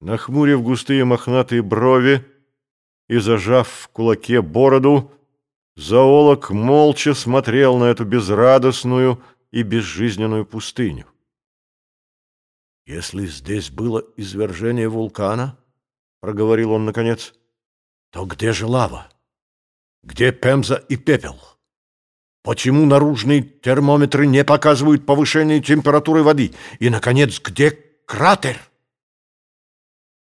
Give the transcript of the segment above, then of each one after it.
Нахмурив густые мохнатые брови и зажав в кулаке бороду, зоолог молча смотрел на эту безрадостную и безжизненную пустыню. «Если здесь было извержение вулкана, — проговорил он наконец, — то где же лава? Где пемза и пепел? Почему наружные термометры не показывают повышение температуры воды? И, наконец, где кратер?»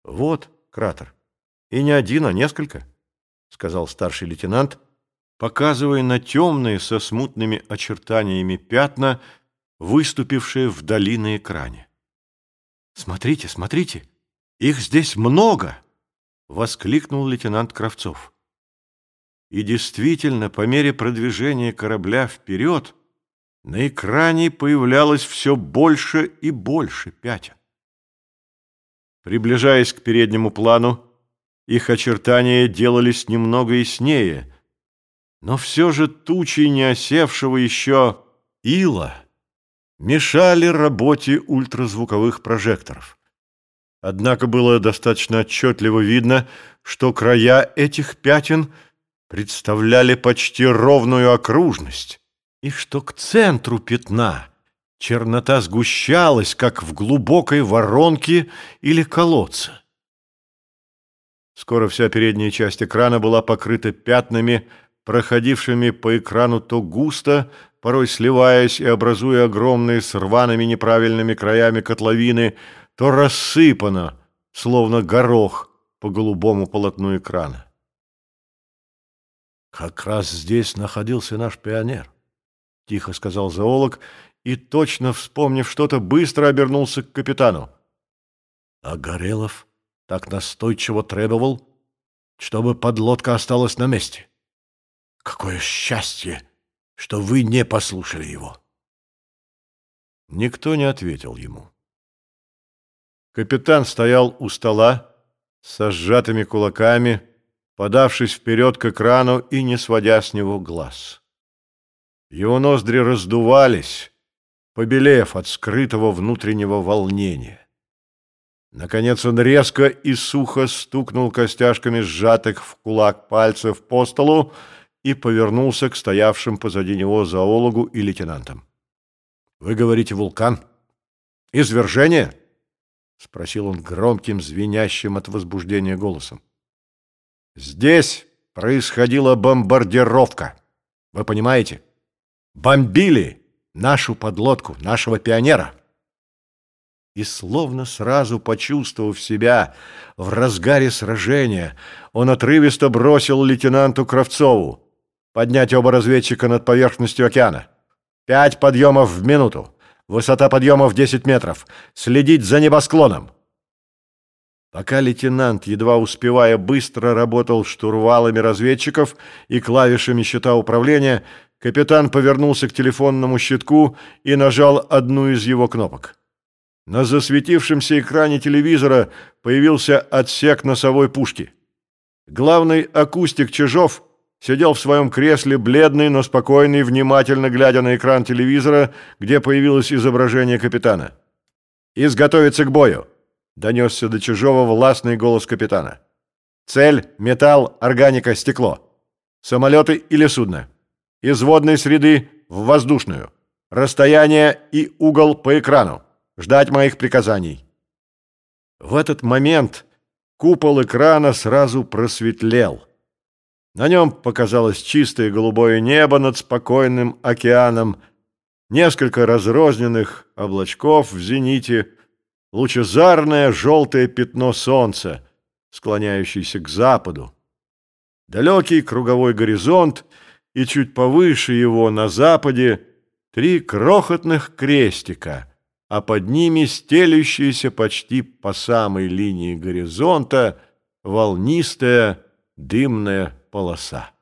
«Вот кратер. И не один, а несколько», — сказал старший лейтенант, показывая на темные со смутными очертаниями пятна, выступившие вдали на экране. «Смотрите, смотрите, их здесь много!» — воскликнул лейтенант Кравцов. И действительно, по мере продвижения корабля вперед, на экране появлялось все больше и больше пятен. Приближаясь к переднему плану, их очертания делались немного яснее, но все же тучи не осевшего еще ила мешали работе ультразвуковых прожекторов. Однако было достаточно отчетливо видно, что края этих пятен представляли почти ровную окружность, и что к центру пятна – Чернота сгущалась, как в глубокой воронке или колодце. Скоро вся передняя часть экрана была покрыта пятнами, проходившими по экрану то густо, порой сливаясь и образуя огромные с рваными неправильными краями котловины, то рассыпано, словно горох по голубому полотну экрана. «Как раз здесь находился наш пионер», — тихо сказал зоолог и, точно вспомнив что-то, быстро обернулся к капитану. А Горелов так настойчиво требовал, чтобы подлодка осталась на месте. Какое счастье, что вы не послушали его. Никто не ответил ему. Капитан стоял у стола со сжатыми кулаками, подавшись вперед к экрану и не сводя с него глаз. Его ноздри раздувались, побелев от скрытого внутреннего волнения. Наконец он резко и сухо стукнул костяшками сжатых в кулак пальцев по столу и повернулся к стоявшим позади него зоологу и лейтенантам. «Вы говорите вулкан? Извержение?» — спросил он громким, звенящим от возбуждения голосом. «Здесь происходила бомбардировка. Вы понимаете? Бомбили!» Нашу подлодку, нашего пионера. И словно сразу почувствовав себя в разгаре сражения, он отрывисто бросил лейтенанту Кравцову поднять оба разведчика над поверхностью океана. Пять подъемов в минуту. Высота подъемов 10 метров. Следить за небосклоном. Пока лейтенант, едва успевая, быстро работал штурвалами разведчиков и клавишами щита управления, Капитан повернулся к телефонному щитку и нажал одну из его кнопок. На засветившемся экране телевизора появился отсек носовой пушки. Главный акустик Чижов сидел в своем кресле, бледный, но спокойный, внимательно глядя на экран телевизора, где появилось изображение капитана. «Изготовиться к бою!» — донесся до Чижова властный голос капитана. «Цель — металл, органика, стекло. Самолеты или судно?» Из водной среды в воздушную. Расстояние и угол по экрану. Ждать моих приказаний. В этот момент купол экрана сразу просветлел. На нем показалось чистое голубое небо над спокойным океаном, несколько разрозненных облачков в зените, лучезарное желтое пятно солнца, склоняющееся к западу, далекий круговой горизонт — и чуть повыше его на западе три крохотных крестика, а под ними стелющаяся почти по самой линии горизонта волнистая дымная полоса.